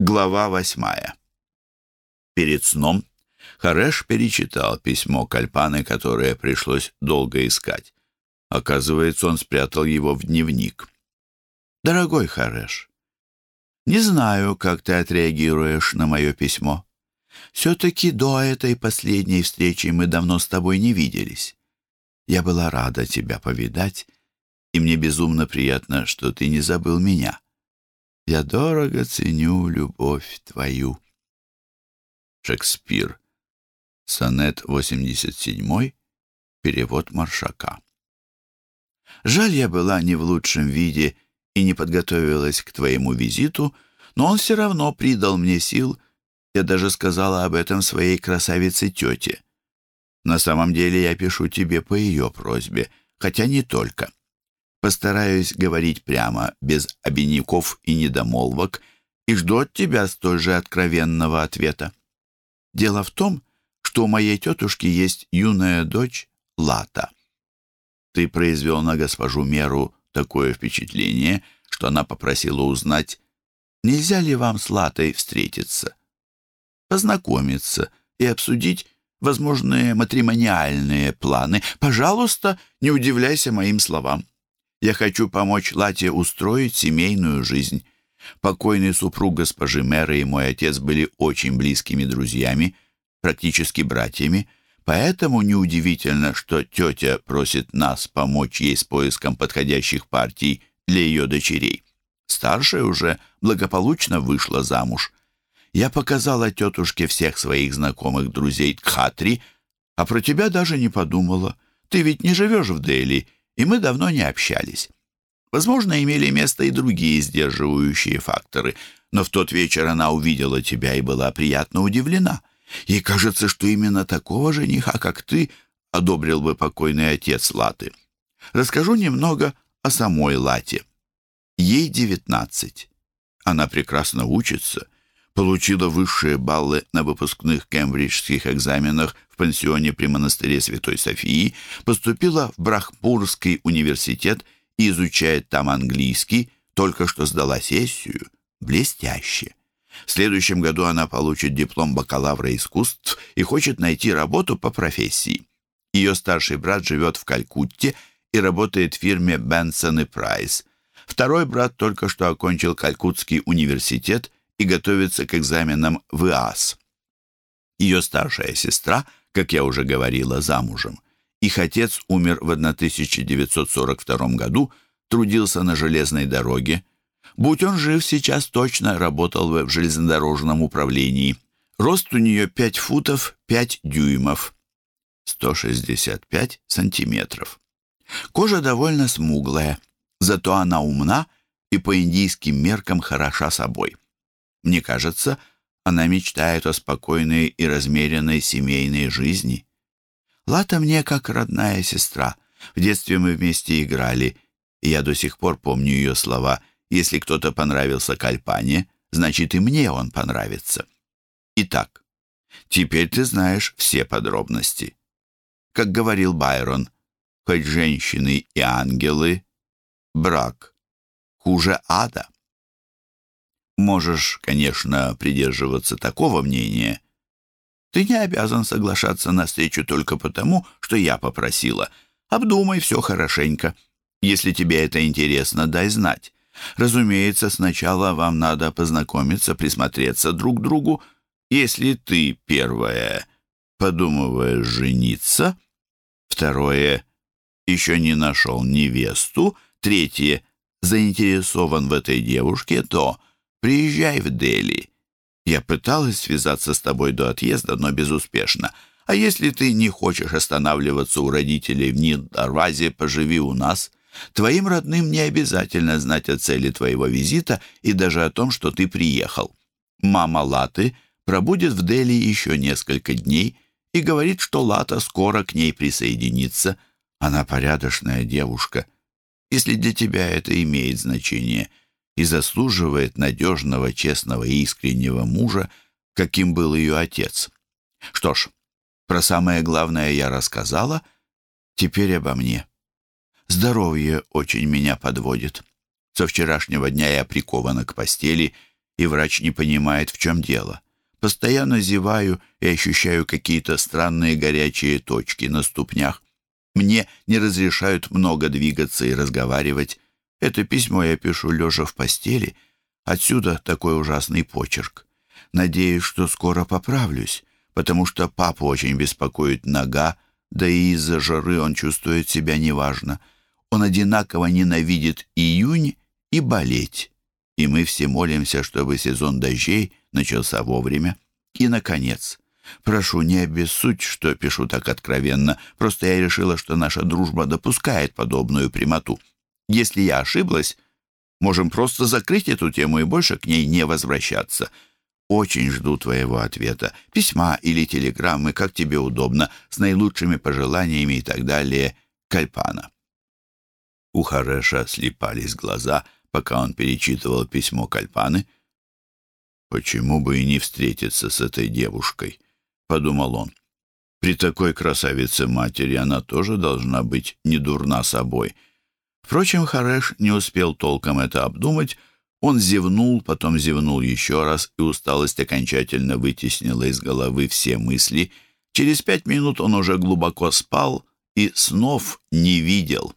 Глава восьмая. Перед сном Хареш перечитал письмо Кальпаны, которое пришлось долго искать. Оказывается, он спрятал его в дневник. «Дорогой Хареш, не знаю, как ты отреагируешь на мое письмо. Все-таки до этой последней встречи мы давно с тобой не виделись. Я была рада тебя повидать, и мне безумно приятно, что ты не забыл меня». Я дорого ценю любовь твою. Шекспир. Сонет 87. Перевод Маршака. Жаль, я была не в лучшем виде и не подготовилась к твоему визиту, но он все равно придал мне сил. Я даже сказала об этом своей красавице-тете. На самом деле я пишу тебе по ее просьбе, хотя не только. Постараюсь говорить прямо, без обиняков и недомолвок, и жду от тебя столь же откровенного ответа. Дело в том, что у моей тетушки есть юная дочь Лата. Ты произвел на госпожу Меру такое впечатление, что она попросила узнать, нельзя ли вам с Латой встретиться, познакомиться и обсудить возможные матримониальные планы. Пожалуйста, не удивляйся моим словам. Я хочу помочь Лате устроить семейную жизнь. Покойный супруг госпожи мэра и мой отец были очень близкими друзьями, практически братьями, поэтому неудивительно, что тетя просит нас помочь ей с поиском подходящих партий для ее дочерей. Старшая уже благополучно вышла замуж. Я показала тетушке всех своих знакомых друзей Тхатри, а про тебя даже не подумала. Ты ведь не живешь в Дели, и мы давно не общались. Возможно, имели место и другие сдерживающие факторы, но в тот вечер она увидела тебя и была приятно удивлена. Ей кажется, что именно такого жениха, как ты, одобрил бы покойный отец Латы. Расскажу немного о самой Лате. Ей девятнадцать. Она прекрасно учится, получила высшие баллы на выпускных кембриджских экзаменах пансионе при монастыре Святой Софии, поступила в Брахпурский университет и изучает там английский, только что сдала сессию. Блестяще. В следующем году она получит диплом бакалавра искусств и хочет найти работу по профессии. Ее старший брат живет в Калькутте и работает в фирме Бенсон и Прайс. Второй брат только что окончил Калькутский университет и готовится к экзаменам в ИАС. Ее старшая сестра – как я уже говорила, замужем. Их отец умер в 1942 году, трудился на железной дороге. Будь он жив, сейчас точно работал в железнодорожном управлении. Рост у нее 5 футов 5 дюймов, 165 сантиметров. Кожа довольно смуглая, зато она умна и по индийским меркам хороша собой. Мне кажется, она мечтает о спокойной и размеренной семейной жизни. Лата мне как родная сестра. В детстве мы вместе играли, и я до сих пор помню ее слова «Если кто-то понравился Кальпане, значит и мне он понравится». Итак, теперь ты знаешь все подробности. Как говорил Байрон, хоть женщины и ангелы, брак хуже ада. Можешь, конечно, придерживаться такого мнения. Ты не обязан соглашаться на встречу только потому, что я попросила. Обдумай все хорошенько. Если тебе это интересно, дай знать. Разумеется, сначала вам надо познакомиться, присмотреться друг к другу. Если ты, первое, подумываешь жениться, второе, еще не нашел невесту, третье, заинтересован в этой девушке, то Приезжай в Дели. Я пыталась связаться с тобой до отъезда, но безуспешно. А если ты не хочешь останавливаться у родителей в Нид-Дарвазе, поживи у нас. Твоим родным не обязательно знать о цели твоего визита и даже о том, что ты приехал. Мама Латы пробудет в Дели еще несколько дней и говорит, что Лата скоро к ней присоединится. Она порядочная девушка. Если для тебя это имеет значение — и заслуживает надежного, честного и искреннего мужа, каким был ее отец. Что ж, про самое главное я рассказала, теперь обо мне. Здоровье очень меня подводит. Со вчерашнего дня я прикована к постели и врач не понимает, в чем дело. Постоянно зеваю и ощущаю какие-то странные горячие точки на ступнях. Мне не разрешают много двигаться и разговаривать. Это письмо я пишу лежа в постели. Отсюда такой ужасный почерк. Надеюсь, что скоро поправлюсь, потому что папу очень беспокоит нога, да и из-за жары он чувствует себя неважно. Он одинаково ненавидит июнь и болеть. И мы все молимся, чтобы сезон дождей начался вовремя. И, наконец, прошу, не обессудь, что пишу так откровенно, просто я решила, что наша дружба допускает подобную прямоту. Если я ошиблась, можем просто закрыть эту тему и больше к ней не возвращаться. Очень жду твоего ответа. Письма или телеграммы, как тебе удобно, с наилучшими пожеланиями и так далее. Кальпана. У Хареша слепались глаза, пока он перечитывал письмо Кальпаны. «Почему бы и не встретиться с этой девушкой?» — подумал он. «При такой красавице матери она тоже должна быть не дурна собой». Впрочем, Хареш не успел толком это обдумать. Он зевнул, потом зевнул еще раз, и усталость окончательно вытеснила из головы все мысли. Через пять минут он уже глубоко спал и снов не видел.